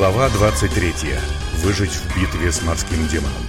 Глава 23. Выжить в битве с морским демоном.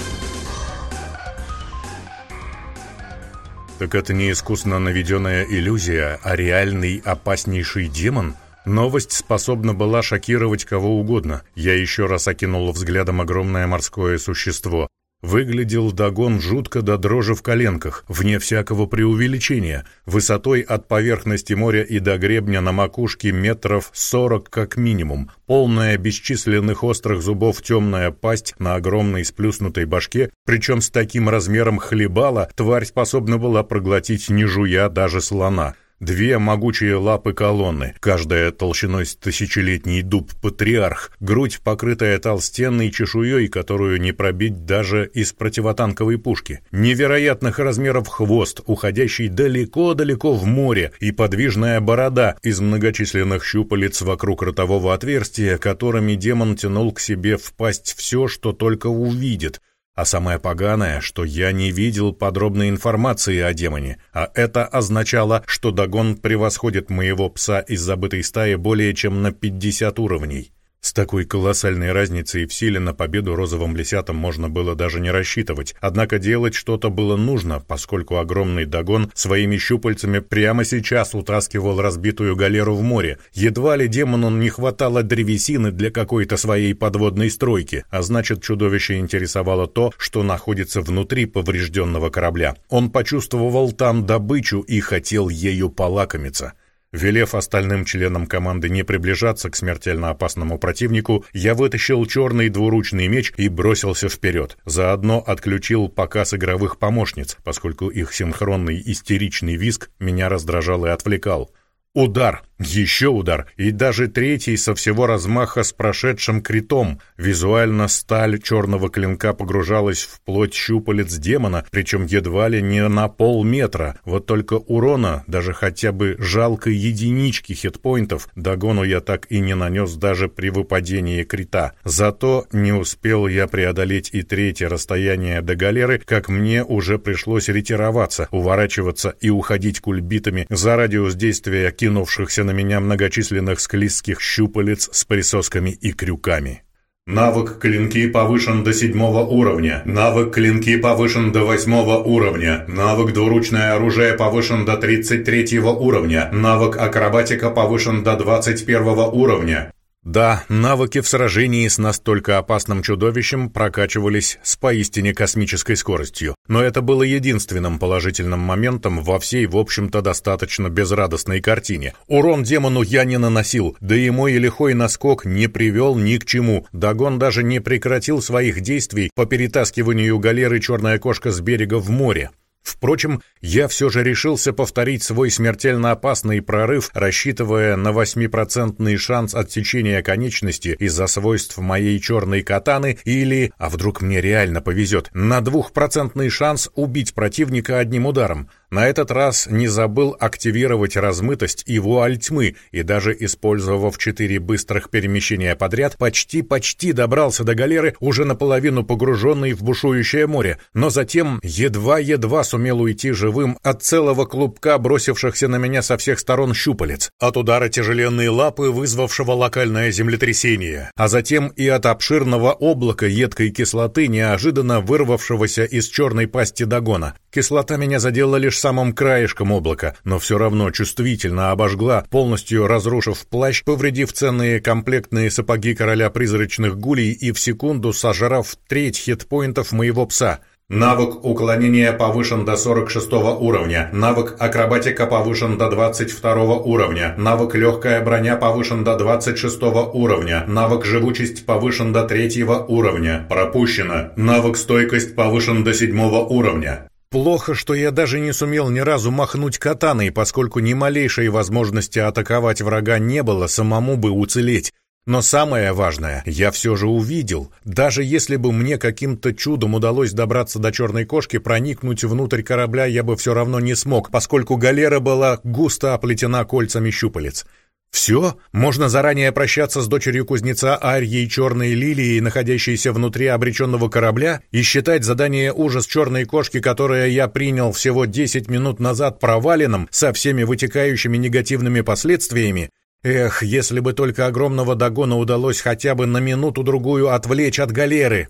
Так это не искусно наведенная иллюзия, а реальный опаснейший демон? Новость способна была шокировать кого угодно. Я еще раз окинул взглядом огромное морское существо. Выглядел Дагон жутко до дрожи в коленках, вне всякого преувеличения, высотой от поверхности моря и до гребня на макушке метров сорок как минимум, полная бесчисленных острых зубов темная пасть на огромной сплюснутой башке, причем с таким размером хлебала тварь способна была проглотить не жуя даже слона. Две могучие лапы колонны, каждая толщиной с тысячелетний дуб патриарх, грудь, покрытая толстенной чешуей, которую не пробить даже из противотанковой пушки, невероятных размеров хвост, уходящий далеко-далеко в море, и подвижная борода из многочисленных щупалец вокруг ротового отверстия, которыми демон тянул к себе в пасть все, что только увидит — а самое поганое, что я не видел подробной информации о демоне, а это означало, что Дагон превосходит моего пса из забытой стаи более чем на 50 уровней. С такой колоссальной разницей в силе на победу розовым лисятам можно было даже не рассчитывать, однако делать что-то было нужно, поскольку огромный догон своими щупальцами прямо сейчас утаскивал разбитую галеру в море. Едва ли демону не хватало древесины для какой-то своей подводной стройки, а значит чудовище интересовало то, что находится внутри поврежденного корабля. Он почувствовал там добычу и хотел ею полакомиться. Велев остальным членам команды не приближаться к смертельно опасному противнику, я вытащил черный двуручный меч и бросился вперед. Заодно отключил показ игровых помощниц, поскольку их синхронный истеричный визг меня раздражал и отвлекал. Удар, еще удар, и даже третий со всего размаха с прошедшим критом. Визуально сталь черного клинка погружалась в плоть щупалец демона, причем едва ли не на полметра. Вот только урона, даже хотя бы жалкой единички хитпоинтов, догону я так и не нанес даже при выпадении крита. Зато не успел я преодолеть и третье расстояние до галеры, как мне уже пришлось ретироваться, уворачиваться и уходить кульбитами за радиус действия кинувшихся на меня многочисленных склизких щупалец с присосками и крюками. Навык клинки повышен до седьмого уровня. Навык клинки повышен до восьмого уровня. Навык двуручное оружие повышен до тридцать третьего уровня. Навык акробатика повышен до двадцать первого уровня. Да, навыки в сражении с настолько опасным чудовищем прокачивались с поистине космической скоростью, но это было единственным положительным моментом во всей, в общем-то, достаточно безрадостной картине. Урон демону я не наносил, да и мой лихой наскок не привел ни к чему. Дагон даже не прекратил своих действий по перетаскиванию галеры «Черная кошка» с берега в море. Впрочем, я все же решился повторить свой смертельно опасный прорыв, рассчитывая на 8% шанс отсечения конечности из-за свойств моей черной катаны или, а вдруг мне реально повезет, на двухпроцентный шанс убить противника одним ударом. На этот раз не забыл активировать размытость и вуаль тьмы, и даже использовав четыре быстрых перемещения подряд, почти-почти добрался до галеры, уже наполовину погруженный в бушующее море, но затем едва-едва сумел уйти живым от целого клубка бросившихся на меня со всех сторон щупалец, от удара тяжеленной лапы, вызвавшего локальное землетрясение, а затем и от обширного облака едкой кислоты, неожиданно вырвавшегося из черной пасти догона. Кислота меня задела лишь самым краешком облака, но все равно чувствительно обожгла, полностью разрушив плащ, повредив ценные комплектные сапоги короля призрачных гулей и в секунду сожрав треть хитпоинтов моего пса — Навык уклонения повышен до 46 уровня. Навык акробатика повышен до 22 уровня. Навык легкая броня повышен до 26 уровня. Навык живучесть повышен до 3 уровня. Пропущено. Навык стойкость повышен до 7 уровня. Плохо, что я даже не сумел ни разу махнуть катаной, поскольку ни малейшей возможности атаковать врага не было, самому бы уцелеть. Но самое важное, я все же увидел. Даже если бы мне каким-то чудом удалось добраться до черной кошки, проникнуть внутрь корабля я бы все равно не смог, поскольку галера была густо оплетена кольцами щупалец. Все? Можно заранее прощаться с дочерью кузнеца Арьей Черной Лилией, находящейся внутри обреченного корабля, и считать задание «Ужас черной кошки», которое я принял всего 10 минут назад проваленным, со всеми вытекающими негативными последствиями? Эх, если бы только огромного догона удалось хотя бы на минуту-другую отвлечь от галеры.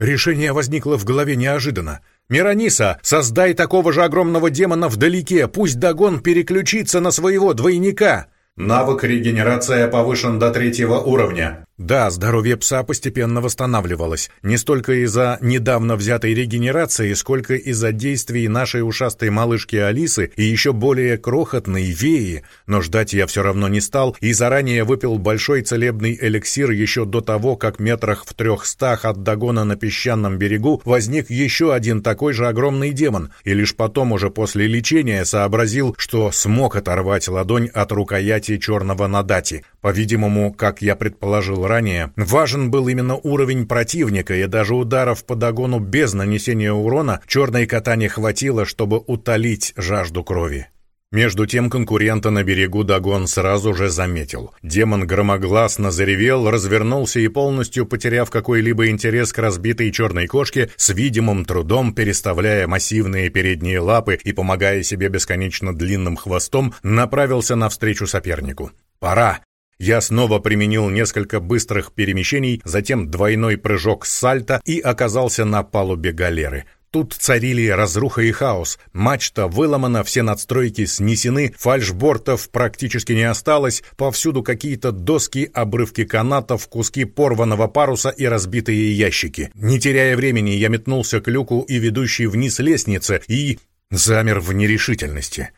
Решение возникло в голове неожиданно. «Мирониса, создай такого же огромного демона вдалеке, пусть Дагон переключится на своего двойника!» Навык регенерация повышен до третьего уровня. Да, здоровье пса постепенно восстанавливалось. Не столько из-за недавно взятой регенерации, сколько из-за действий нашей ушастой малышки Алисы и еще более крохотной Веи. Но ждать я все равно не стал и заранее выпил большой целебный эликсир еще до того, как метрах в трехстах от догона на песчаном берегу возник еще один такой же огромный демон, и лишь потом уже после лечения сообразил, что смог оторвать ладонь от рукояти черного Надати. По-видимому, как я предположил ранее, важен был именно уровень противника, и даже ударов по догону без нанесения урона черной кота не хватило, чтобы утолить жажду крови. Между тем конкурента на берегу Дагон сразу же заметил. Демон громогласно заревел, развернулся и, полностью потеряв какой-либо интерес к разбитой черной кошке, с видимым трудом переставляя массивные передние лапы и помогая себе бесконечно длинным хвостом, направился навстречу сопернику. «Пора!» Я снова применил несколько быстрых перемещений, затем двойной прыжок с сальто и оказался на палубе галеры. Тут царили разруха и хаос. Мачта выломана, все надстройки снесены, фальшбортов практически не осталось, повсюду какие-то доски, обрывки канатов, куски порванного паруса и разбитые ящики. Не теряя времени, я метнулся к люку и ведущей вниз лестнице и... замер в нерешительности.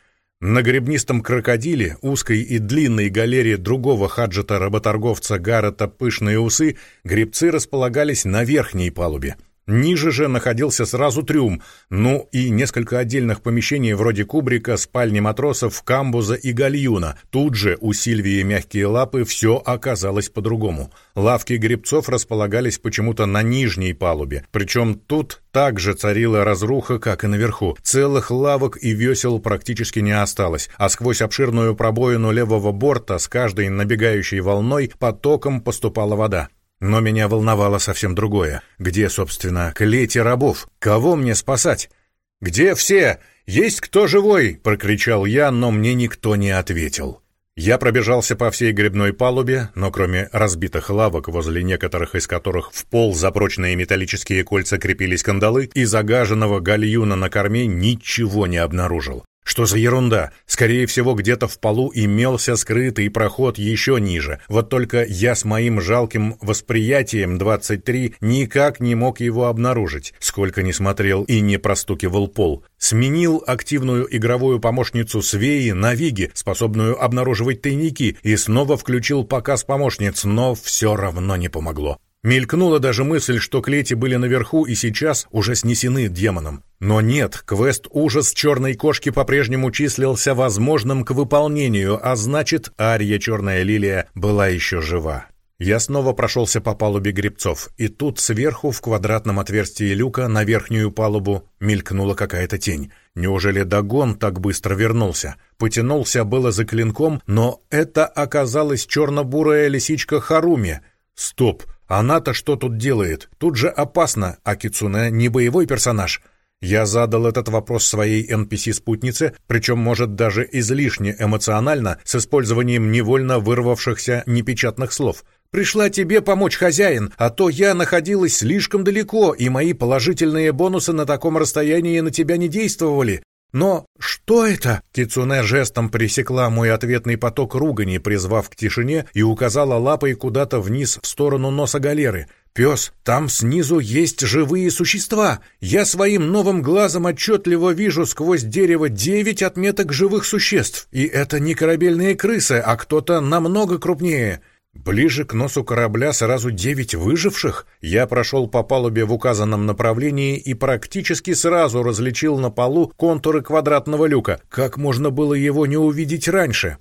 На гребнистом крокодиле, узкой и длинной галере другого хаджета-работорговца Гаррета «Пышные усы» гребцы располагались на верхней палубе. Ниже же находился сразу трюм, ну и несколько отдельных помещений вроде кубрика, спальни матросов, камбуза и гальюна. Тут же у Сильвии мягкие лапы все оказалось по-другому. Лавки гребцов располагались почему-то на нижней палубе, причем тут также царила разруха, как и наверху. Целых лавок и весел практически не осталось, а сквозь обширную пробоину левого борта с каждой набегающей волной потоком поступала вода. Но меня волновало совсем другое. Где, собственно, клети рабов? Кого мне спасать? «Где все? Есть кто живой?» — прокричал я, но мне никто не ответил. Я пробежался по всей грибной палубе, но кроме разбитых лавок, возле некоторых из которых в пол за прочные металлические кольца крепились кандалы, и загаженного гальюна на корме ничего не обнаружил. Что за ерунда? Скорее всего, где-то в полу имелся скрытый проход еще ниже. Вот только я с моим жалким восприятием 23 никак не мог его обнаружить, сколько не смотрел и не простукивал пол. Сменил активную игровую помощницу Свеи на Виги, способную обнаруживать тайники, и снова включил показ помощниц, но все равно не помогло. Мелькнула даже мысль, что клети были наверху и сейчас уже снесены демоном. Но нет, квест «Ужас черной кошки» по-прежнему числился возможным к выполнению, а значит, Ария Черная Лилия была еще жива. Я снова прошелся по палубе грибцов, и тут сверху в квадратном отверстии люка на верхнюю палубу мелькнула какая-то тень. Неужели Дагон так быстро вернулся? Потянулся было за клинком, но это оказалась черно-бурая лисичка Харуми. Стоп! Она-то что тут делает? Тут же опасно, а Кицуне не боевой персонаж. Я задал этот вопрос своей NPC-спутнице, причем, может, даже излишне эмоционально, с использованием невольно вырвавшихся непечатных слов. «Пришла тебе помочь, хозяин, а то я находилась слишком далеко, и мои положительные бонусы на таком расстоянии на тебя не действовали. Но что это? Кицуне жестом пресекла мой ответный поток ругани, призвав к тишине, и указала лапой куда-то вниз в сторону носа галеры. «Пес, там снизу есть живые существа. Я своим новым глазом отчетливо вижу сквозь дерево девять отметок живых существ. И это не корабельные крысы, а кто-то намного крупнее. Ближе к носу корабля сразу девять выживших. Я прошел по палубе в указанном направлении и практически сразу различил на полу контуры квадратного люка. Как можно было его не увидеть раньше?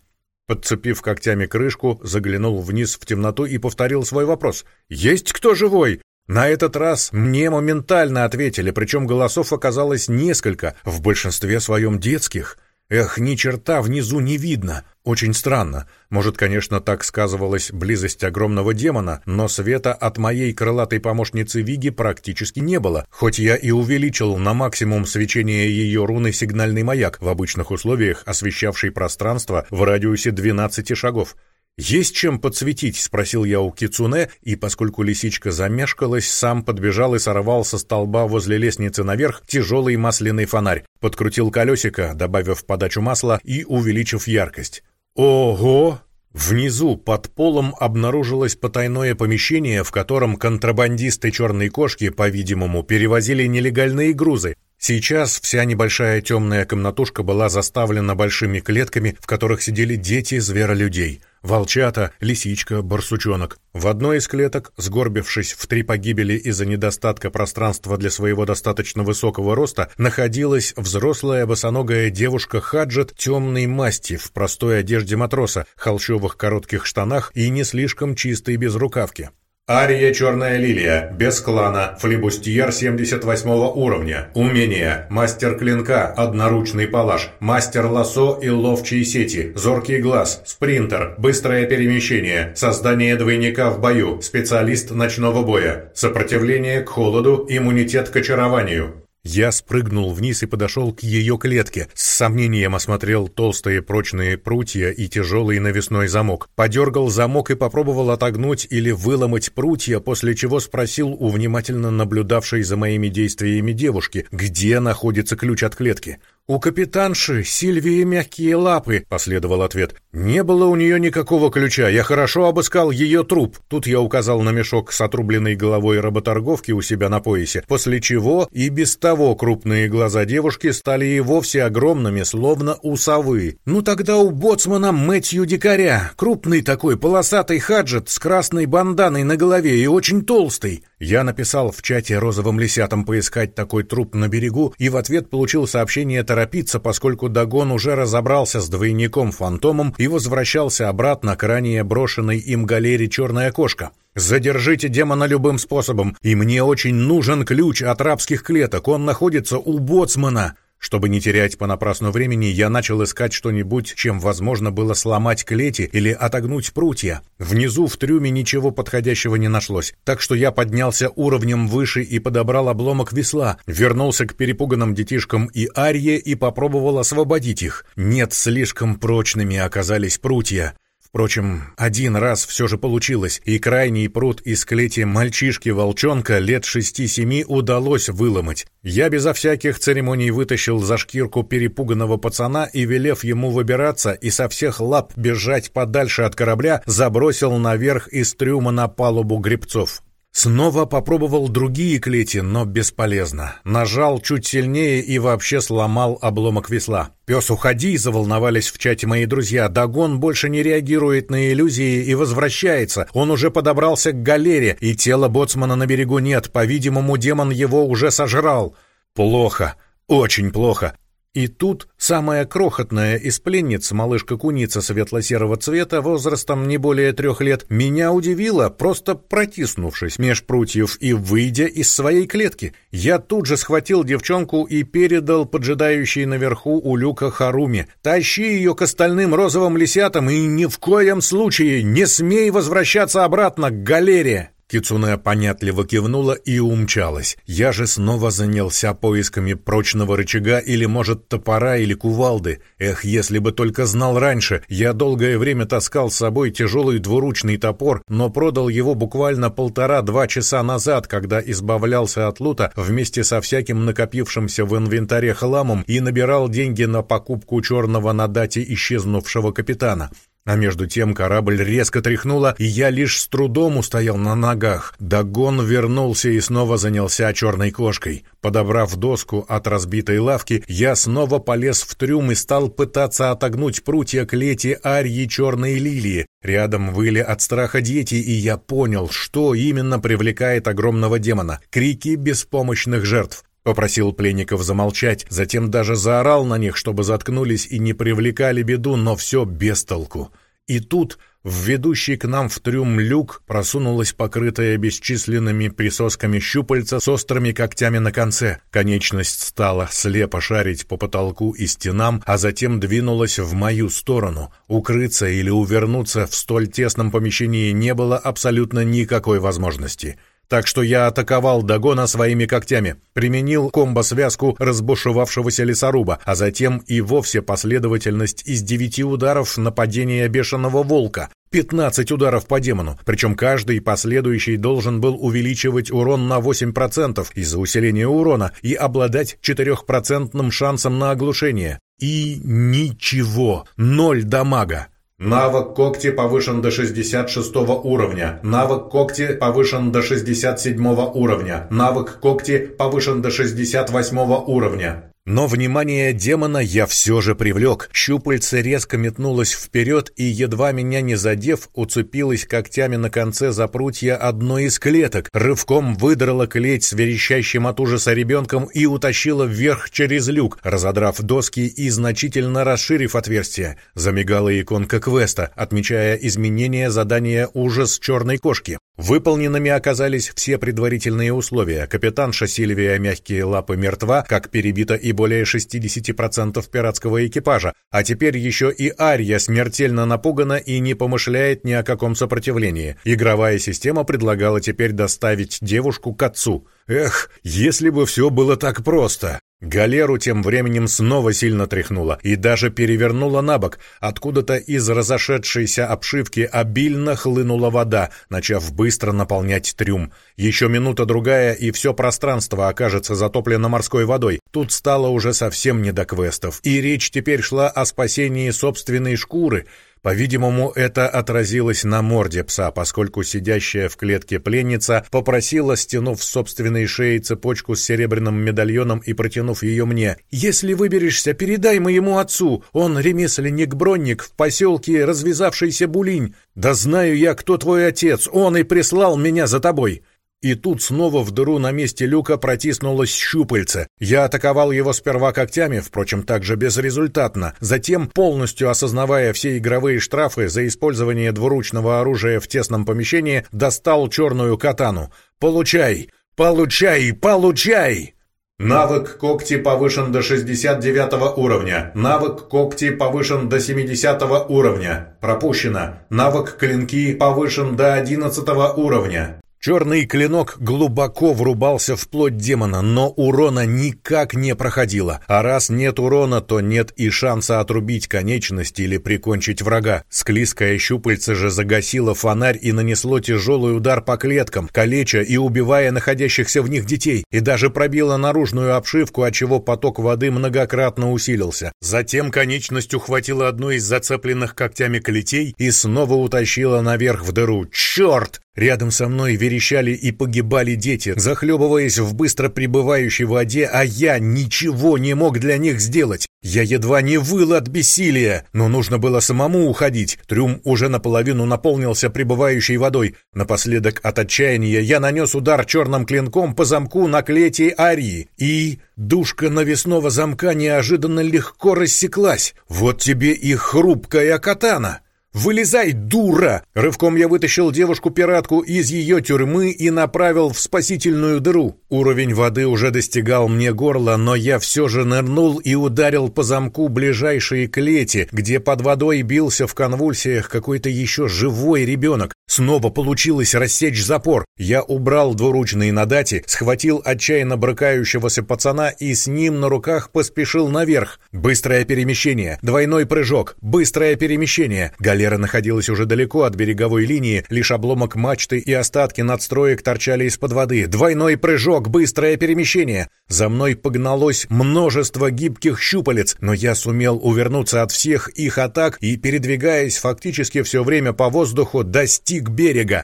Подцепив когтями крышку, заглянул вниз в темноту и повторил свой вопрос. «Есть кто живой?» На этот раз мне моментально ответили, причем голосов оказалось несколько, в большинстве своем детских. Эх, ни черта внизу не видно. Очень странно. Может, конечно, так сказывалась близость огромного демона, но света от моей крылатой помощницы Виги практически не было, хоть я и увеличил на максимум свечение ее руны сигнальный маяк в обычных условиях, освещавший пространство в радиусе 12 шагов. «Есть чем подсветить?» — спросил я у Кицуне, и поскольку лисичка замешкалась, сам подбежал и сорвал со столба возле лестницы наверх тяжелый масляный фонарь, подкрутил колесико, добавив подачу масла и увеличив яркость. «Ого!» Внизу, под полом, обнаружилось потайное помещение, в котором контрабандисты черной кошки, по-видимому, перевозили нелегальные грузы. Сейчас вся небольшая темная комнатушка была заставлена большими клетками, в которых сидели дети зверолюдей. Волчата, лисичка, барсучонок. В одной из клеток, сгорбившись в три погибели из-за недостатка пространства для своего достаточно высокого роста, находилась взрослая босоногая девушка Хаджет темной масти в простой одежде матроса, холщовых коротких штанах и не слишком чистой безрукавке. Ария Черная Лилия, без клана, флибустьер 78 уровня. Умение, мастер клинка, одноручный палаш, мастер лосо и ловчие сети, зоркий глаз, спринтер, быстрое перемещение, создание двойника в бою, специалист ночного боя, сопротивление к холоду, иммунитет к очарованию. Я спрыгнул вниз и подошел к ее клетке. С сомнением осмотрел толстые прочные прутья и тяжелый навесной замок. Подергал замок и попробовал отогнуть или выломать прутья, после чего спросил у внимательно наблюдавшей за моими действиями девушки, где находится ключ от клетки. «У капитанши Сильвии мягкие лапы», — последовал ответ. «Не было у нее никакого ключа. Я хорошо обыскал ее труп». Тут я указал на мешок с отрубленной головой работорговки у себя на поясе, после чего и без того крупные глаза девушки стали и вовсе огромными, словно у совы. «Ну тогда у боцмана Мэтью Дикаря. Крупный такой полосатый хаджет с красной банданой на голове и очень толстый». Я написал в чате розовым лисятам поискать такой труп на берегу и в ответ получил сообщение торопиться, поскольку Дагон уже разобрался с двойником-фантомом и возвращался обратно к ранее брошенной им галере «Черная кошка». «Задержите демона любым способом, и мне очень нужен ключ от рабских клеток, он находится у боцмана». Чтобы не терять понапрасну времени, я начал искать что-нибудь, чем возможно было сломать клети или отогнуть прутья. Внизу в трюме ничего подходящего не нашлось, так что я поднялся уровнем выше и подобрал обломок весла, вернулся к перепуганным детишкам и Арье и попробовал освободить их. Нет, слишком прочными оказались прутья. Впрочем, один раз все же получилось, и крайний пруд из клети мальчишки-волчонка лет шести-семи удалось выломать. Я безо всяких церемоний вытащил за шкирку перепуганного пацана и, велев ему выбираться и со всех лап бежать подальше от корабля, забросил наверх из трюма на палубу гребцов. Снова попробовал другие клети, но бесполезно. Нажал чуть сильнее и вообще сломал обломок весла. «Пес, уходи!» — заволновались в чате мои друзья. Дагон больше не реагирует на иллюзии и возвращается. Он уже подобрался к галере, и тела боцмана на берегу нет. По-видимому, демон его уже сожрал. Плохо. Очень плохо. И тут самая крохотная из пленниц, малышка-куница светло-серого цвета, возрастом не более трех лет, меня удивила, просто протиснувшись меж прутьев и выйдя из своей клетки. Я тут же схватил девчонку и передал поджидающей наверху у люка Харуми. «Тащи ее к остальным розовым лисятам и ни в коем случае не смей возвращаться обратно к галере!» Кицуне понятливо кивнула и умчалась. Я же снова занялся поисками прочного рычага или, может, топора или кувалды. Эх, если бы только знал раньше. Я долгое время таскал с собой тяжелый двуручный топор, но продал его буквально полтора-два часа назад, когда избавлялся от лута вместе со всяким накопившимся в инвентаре хламом и набирал деньги на покупку черного на дате исчезнувшего капитана. А между тем корабль резко тряхнуло, и я лишь с трудом устоял на ногах. Дагон вернулся и снова занялся черной кошкой. Подобрав доску от разбитой лавки, я снова полез в трюм и стал пытаться отогнуть прутья клети арьи черной лилии. Рядом выли от страха дети, и я понял, что именно привлекает огромного демона. Крики беспомощных жертв. Попросил пленников замолчать, затем даже заорал на них, чтобы заткнулись и не привлекали беду, но все без толку. И тут в ведущий к нам в трюм люк просунулась покрытая бесчисленными присосками щупальца с острыми когтями на конце. Конечность стала слепо шарить по потолку и стенам, а затем двинулась в мою сторону. Укрыться или увернуться в столь тесном помещении не было абсолютно никакой возможности. Так что я атаковал Дагона своими когтями, применил комбо-связку разбушевавшегося лесоруба, а затем и вовсе последовательность из девяти ударов нападения бешеного волка. 15 ударов по демону, причем каждый последующий должен был увеличивать урон на 8% из-за усиления урона и обладать 4% шансом на оглушение. И ничего, ноль дамага. Навык когти повышен до 66 уровня. Навык когти повышен до 67 уровня. Навык когти повышен до 68 уровня. Но внимание демона я все же привлек. Щупальце резко метнулось вперед и, едва меня не задев, уцепилась когтями на конце за прутья одной из клеток, рывком выдрала клеть с верещащим от ужаса ребенком и утащила вверх через люк, разодрав доски и значительно расширив отверстие. Замигала иконка квеста, отмечая изменение задания «Ужас черной кошки». Выполненными оказались все предварительные условия. Капитанша Сильвия Мягкие Лапы мертва, как перебита и более 60% пиратского экипажа, а теперь еще и Ария смертельно напугана и не помышляет ни о каком сопротивлении. Игровая система предлагала теперь доставить девушку к отцу. Эх, если бы все было так просто! Галеру тем временем снова сильно тряхнуло и даже перевернула на бок. Откуда-то из разошедшейся обшивки обильно хлынула вода, начав быстро наполнять трюм. Еще минута-другая, и все пространство окажется затоплено морской водой. Тут стало уже совсем не до квестов, и речь теперь шла о спасении собственной шкуры — по-видимому, это отразилось на морде пса, поскольку сидящая в клетке пленница попросила, стянув с собственной шеи цепочку с серебряным медальоном и протянув ее мне. «Если выберешься, передай моему отцу. Он ремесленник-бронник в поселке развязавшийся Булинь. Да знаю я, кто твой отец. Он и прислал меня за тобой». И тут снова в дыру на месте люка протиснулось щупальце. Я атаковал его сперва когтями, впрочем, также безрезультатно. Затем, полностью осознавая все игровые штрафы за использование двуручного оружия в тесном помещении, достал черную катану. «Получай! Получай! Получай!» Навык когти повышен до 69 уровня. Навык когти повышен до 70 уровня. Пропущено. Навык клинки повышен до 11 уровня. Черный клинок глубоко врубался в плоть демона, но урона никак не проходило. А раз нет урона, то нет и шанса отрубить конечность или прикончить врага. Склизкое щупальце же загасило фонарь и нанесло тяжелый удар по клеткам, калеча и убивая находящихся в них детей, и даже пробило наружную обшивку, отчего поток воды многократно усилился. Затем конечность ухватила одну из зацепленных когтями клетей и снова утащила наверх в дыру. «Черт!» Рядом со мной верещали и погибали дети, захлебываясь в быстро прибывающей воде, а я ничего не мог для них сделать. Я едва не выл от бессилия, но нужно было самому уходить. Трюм уже наполовину наполнился прибывающей водой. Напоследок от отчаяния я нанес удар черным клинком по замку на клете Арии. И душка навесного замка неожиданно легко рассеклась. Вот тебе и хрупкая катана. «Вылезай, дура!» Рывком я вытащил девушку-пиратку из ее тюрьмы и направил в спасительную дыру. Уровень воды уже достигал мне горла, но я все же нырнул и ударил по замку ближайшей клети, где под водой бился в конвульсиях какой-то еще живой ребенок. Снова получилось рассечь запор. Я убрал двуручные на дате, схватил отчаянно брыкающегося пацана и с ним на руках поспешил наверх. Быстрое перемещение, двойной прыжок, быстрое перемещение. Галер Галера находилась уже далеко от береговой линии, лишь обломок мачты и остатки надстроек торчали из-под воды. Двойной прыжок, быстрое перемещение. За мной погналось множество гибких щупалец, но я сумел увернуться от всех их атак и, передвигаясь фактически все время по воздуху, достиг берега.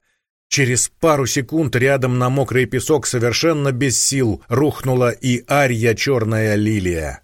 Через пару секунд рядом на мокрый песок совершенно без сил рухнула и Арья Черная Лилия.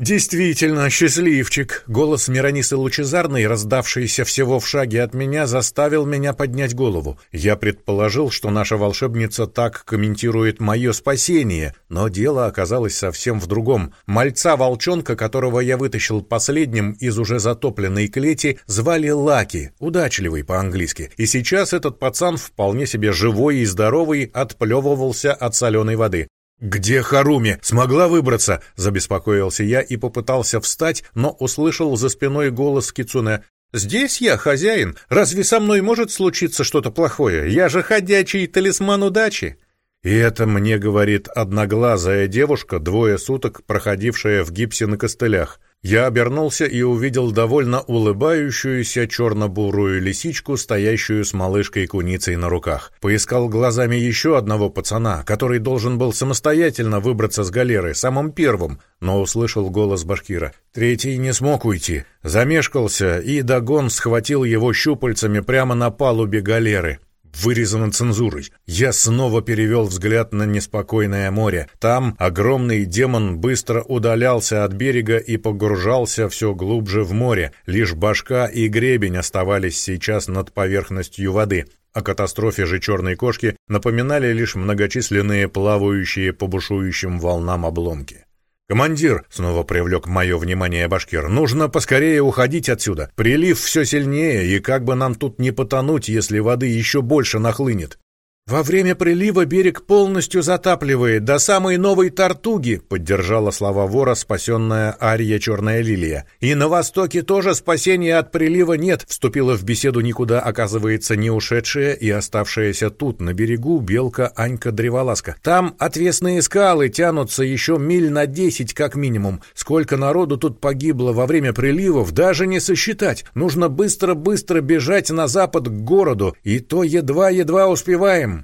«Действительно, счастливчик!» Голос Миронисы Лучезарной, раздавшийся всего в шаге от меня, заставил меня поднять голову. Я предположил, что наша волшебница так комментирует мое спасение, но дело оказалось совсем в другом. Мальца-волчонка, которого я вытащил последним из уже затопленной клети, звали Лаки, удачливый по-английски, и сейчас этот пацан вполне себе живой и здоровый отплевывался от соленой воды. «Где Харуми? Смогла выбраться?» — забеспокоился я и попытался встать, но услышал за спиной голос Кицуне. «Здесь я, хозяин. Разве со мной может случиться что-то плохое? Я же ходячий талисман удачи!» И это мне говорит одноглазая девушка, двое суток проходившая в гипсе на костылях. Я обернулся и увидел довольно улыбающуюся черно-бурую лисичку, стоящую с малышкой-куницей на руках. Поискал глазами еще одного пацана, который должен был самостоятельно выбраться с галеры, самым первым, но услышал голос башкира. Третий не смог уйти. Замешкался, и Дагон схватил его щупальцами прямо на палубе галеры вырезано цензурой. Я снова перевел взгляд на неспокойное море. Там огромный демон быстро удалялся от берега и погружался все глубже в море. Лишь башка и гребень оставались сейчас над поверхностью воды. О катастрофе же черной кошки напоминали лишь многочисленные плавающие по бушующим волнам обломки. «Командир!» — снова привлек мое внимание башкир. «Нужно поскорее уходить отсюда. Прилив все сильнее, и как бы нам тут не потонуть, если воды еще больше нахлынет». «Во время прилива берег полностью затапливает, до самой новой Тартуги», поддержала слова вора спасенная Ария Черная Лилия. «И на востоке тоже спасения от прилива нет», вступила в беседу никуда, оказывается, не ушедшая и оставшаяся тут, на берегу, белка Анька Древоласка. «Там отвесные скалы тянутся еще миль на десять как минимум. Сколько народу тут погибло во время приливов, даже не сосчитать. Нужно быстро-быстро бежать на запад к городу, и то едва-едва успеваем».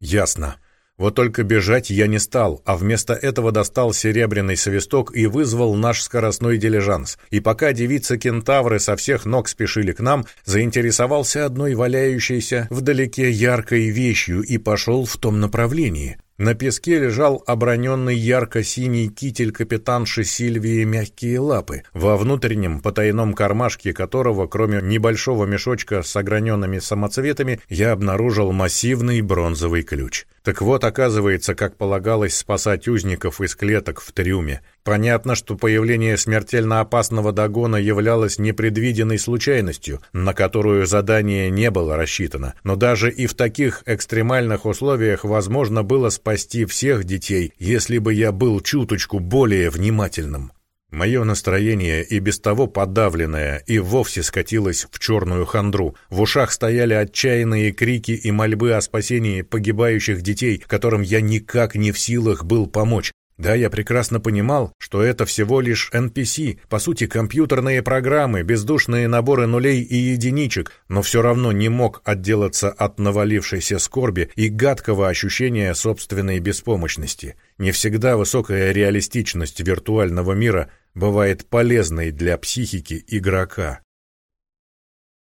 Ясно. Вот только бежать я не стал, а вместо этого достал серебряный свисток и вызвал наш скоростной дилижанс. И пока девицы-кентавры со всех ног спешили к нам, заинтересовался одной валяющейся вдалеке яркой вещью и пошел в том направлении. На песке лежал оброненный ярко-синий китель капитанши Сильвии «Мягкие лапы», во внутреннем потайном кармашке которого, кроме небольшого мешочка с ограненными самоцветами, я обнаружил массивный бронзовый ключ. Так вот, оказывается, как полагалось спасать узников из клеток в трюме. Понятно, что появление смертельно опасного догона являлось непредвиденной случайностью, на которую задание не было рассчитано. Но даже и в таких экстремальных условиях возможно было спасти всех детей, если бы я был чуточку более внимательным. Мое настроение, и без того подавленное, и вовсе скатилось в черную хандру. В ушах стояли отчаянные крики и мольбы о спасении погибающих детей, которым я никак не в силах был помочь. Да, я прекрасно понимал, что это всего лишь NPC, по сути компьютерные программы, бездушные наборы нулей и единичек, но все равно не мог отделаться от навалившейся скорби и гадкого ощущения собственной беспомощности. Не всегда высокая реалистичность виртуального мира бывает полезной для психики игрока.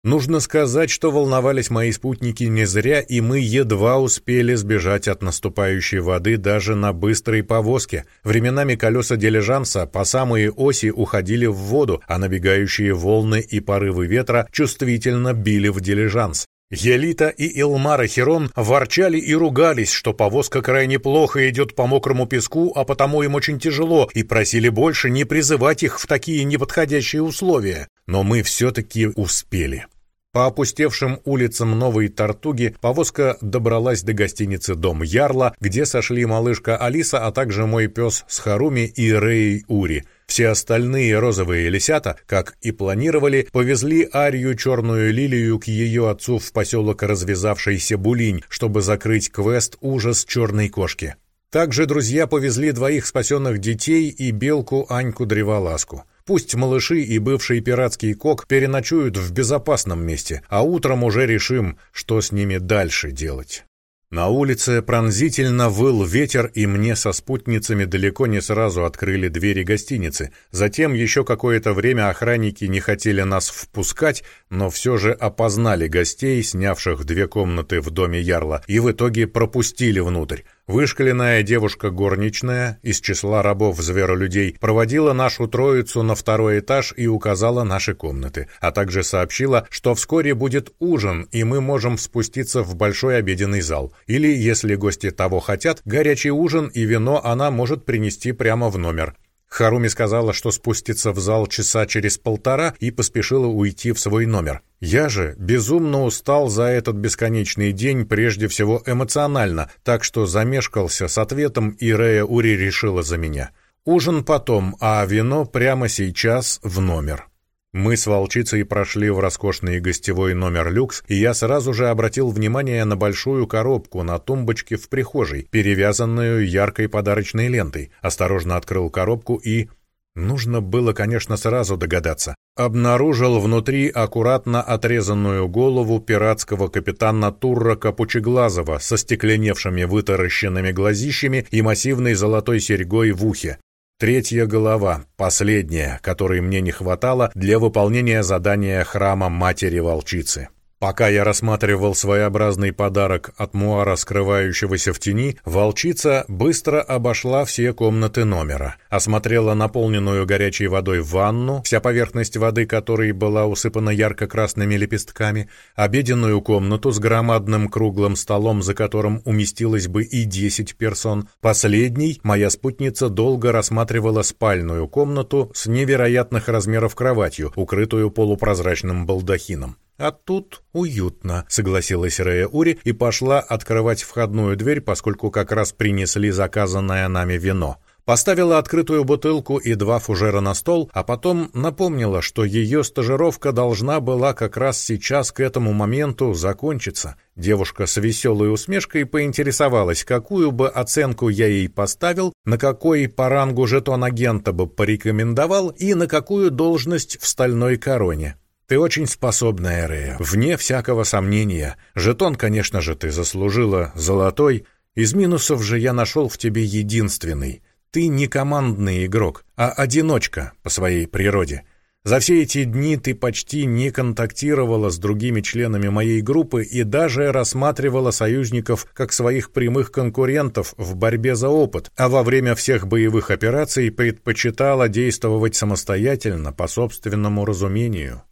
Нужно сказать, что волновались мои спутники не зря, и мы едва успели сбежать от наступающей воды даже на быстрой повозке. Временами колеса дилижанса по самые оси уходили в воду, а набегающие волны и порывы ветра чувствительно били в дилижанс. Елита и Илмара Херон ворчали и ругались, что повозка крайне плохо идет по мокрому песку, а потому им очень тяжело, и просили больше не призывать их в такие неподходящие условия. Но мы все-таки успели. По опустевшим улицам Новой Тартуги повозка добралась до гостиницы «Дом Ярла», где сошли малышка Алиса, а также мой пес с Харуми и Рей Ури. Все остальные розовые лисята, как и планировали, повезли Арию Черную Лилию к ее отцу в поселок развязавшийся Булинь, чтобы закрыть квест «Ужас черной кошки». Также друзья повезли двоих спасенных детей и белку Аньку Древоласку. Пусть малыши и бывший пиратский кок переночуют в безопасном месте, а утром уже решим, что с ними дальше делать. На улице пронзительно выл ветер, и мне со спутницами далеко не сразу открыли двери гостиницы. Затем еще какое-то время охранники не хотели нас впускать, но все же опознали гостей, снявших две комнаты в доме Ярла, и в итоге пропустили внутрь. Вышкаленная девушка горничная из числа рабов-зверолюдей проводила нашу троицу на второй этаж и указала наши комнаты, а также сообщила, что вскоре будет ужин, и мы можем спуститься в большой обеденный зал. Или, если гости того хотят, горячий ужин и вино она может принести прямо в номер. Харуми сказала, что спустится в зал часа через полтора и поспешила уйти в свой номер. Я же безумно устал за этот бесконечный день, прежде всего эмоционально, так что замешкался с ответом, и Рея Ури решила за меня. Ужин потом, а вино прямо сейчас в номер. Мы с волчицей прошли в роскошный гостевой номер люкс, и я сразу же обратил внимание на большую коробку на тумбочке в прихожей, перевязанную яркой подарочной лентой. Осторожно открыл коробку и... Нужно было, конечно, сразу догадаться. Обнаружил внутри аккуратно отрезанную голову пиратского капитана Туррака Пучеглазова со стекленевшими вытаращенными глазищами и массивной золотой серьгой в ухе. Третья голова, последняя, которой мне не хватало для выполнения задания храма Матери-Волчицы. Пока я рассматривал своеобразный подарок от муара, скрывающегося в тени, волчица быстро обошла все комнаты номера, осмотрела наполненную горячей водой ванну, вся поверхность воды которой была усыпана ярко-красными лепестками, обеденную комнату с громадным круглым столом, за которым уместилось бы и десять персон. Последней моя спутница долго рассматривала спальную комнату с невероятных размеров кроватью, укрытую полупрозрачным балдахином. «А тут уютно», — согласилась Рея Ури и пошла открывать входную дверь, поскольку как раз принесли заказанное нами вино. Поставила открытую бутылку и два фужера на стол, а потом напомнила, что ее стажировка должна была как раз сейчас к этому моменту закончиться. Девушка с веселой усмешкой поинтересовалась, какую бы оценку я ей поставил, на какой по рангу жетон агента бы порекомендовал и на какую должность в стальной короне. Ты очень способная, Рея, вне всякого сомнения. Жетон, конечно же, ты заслужила золотой. Из минусов же я нашел в тебе единственный. Ты не командный игрок, а одиночка по своей природе. За все эти дни ты почти не контактировала с другими членами моей группы и даже рассматривала союзников как своих прямых конкурентов в борьбе за опыт, а во время всех боевых операций предпочитала действовать самостоятельно по собственному разумению.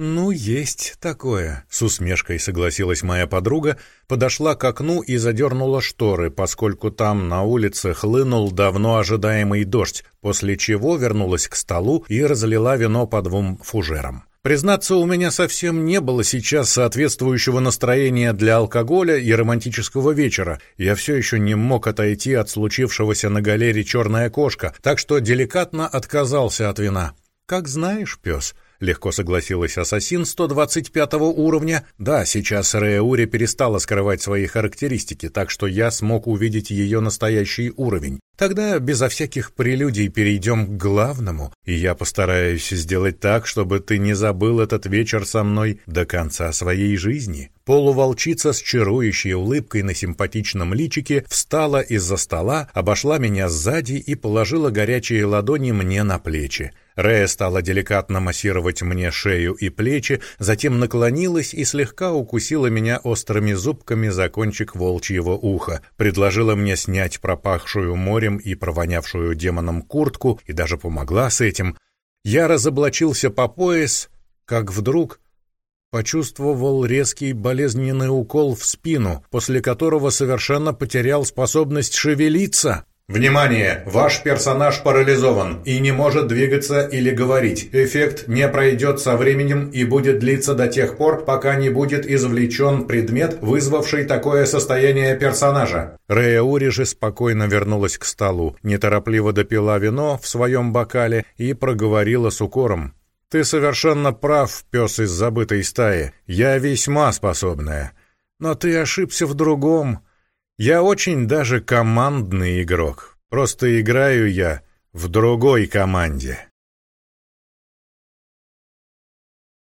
«Ну, есть такое», — с усмешкой согласилась моя подруга, подошла к окну и задернула шторы, поскольку там на улице хлынул давно ожидаемый дождь, после чего вернулась к столу и разлила вино по двум фужерам. Признаться, у меня совсем не было сейчас соответствующего настроения для алкоголя и романтического вечера. Я все еще не мог отойти от случившегося на галере «Черная кошка», так что деликатно отказался от вина. «Как знаешь, пес», — легко согласилась ассасин 125 уровня. «Да, сейчас Реури перестала скрывать свои характеристики, так что я смог увидеть ее настоящий уровень. Тогда безо всяких прелюдий перейдем к главному, и я постараюсь сделать так, чтобы ты не забыл этот вечер со мной до конца своей жизни». Полуволчица с чарующей улыбкой на симпатичном личике встала из-за стола, обошла меня сзади и положила горячие ладони мне на плечи. Рея стала деликатно массировать мне шею и плечи, затем наклонилась и слегка укусила меня острыми зубками за кончик волчьего уха, предложила мне снять пропахшую морем и провонявшую демоном куртку и даже помогла с этим. Я разоблачился по пояс, как вдруг почувствовал резкий болезненный укол в спину, после которого совершенно потерял способность шевелиться. Внимание! Ваш персонаж парализован и не может двигаться или говорить. Эффект не пройдет со временем и будет длиться до тех пор, пока не будет извлечен предмет, вызвавший такое состояние персонажа. Рея Ури же спокойно вернулась к столу, неторопливо допила вино в своем бокале и проговорила с укором. «Ты совершенно прав, пес из забытой стаи. Я весьма способная. Но ты ошибся в другом». Я очень даже командный игрок. Просто играю я в другой команде.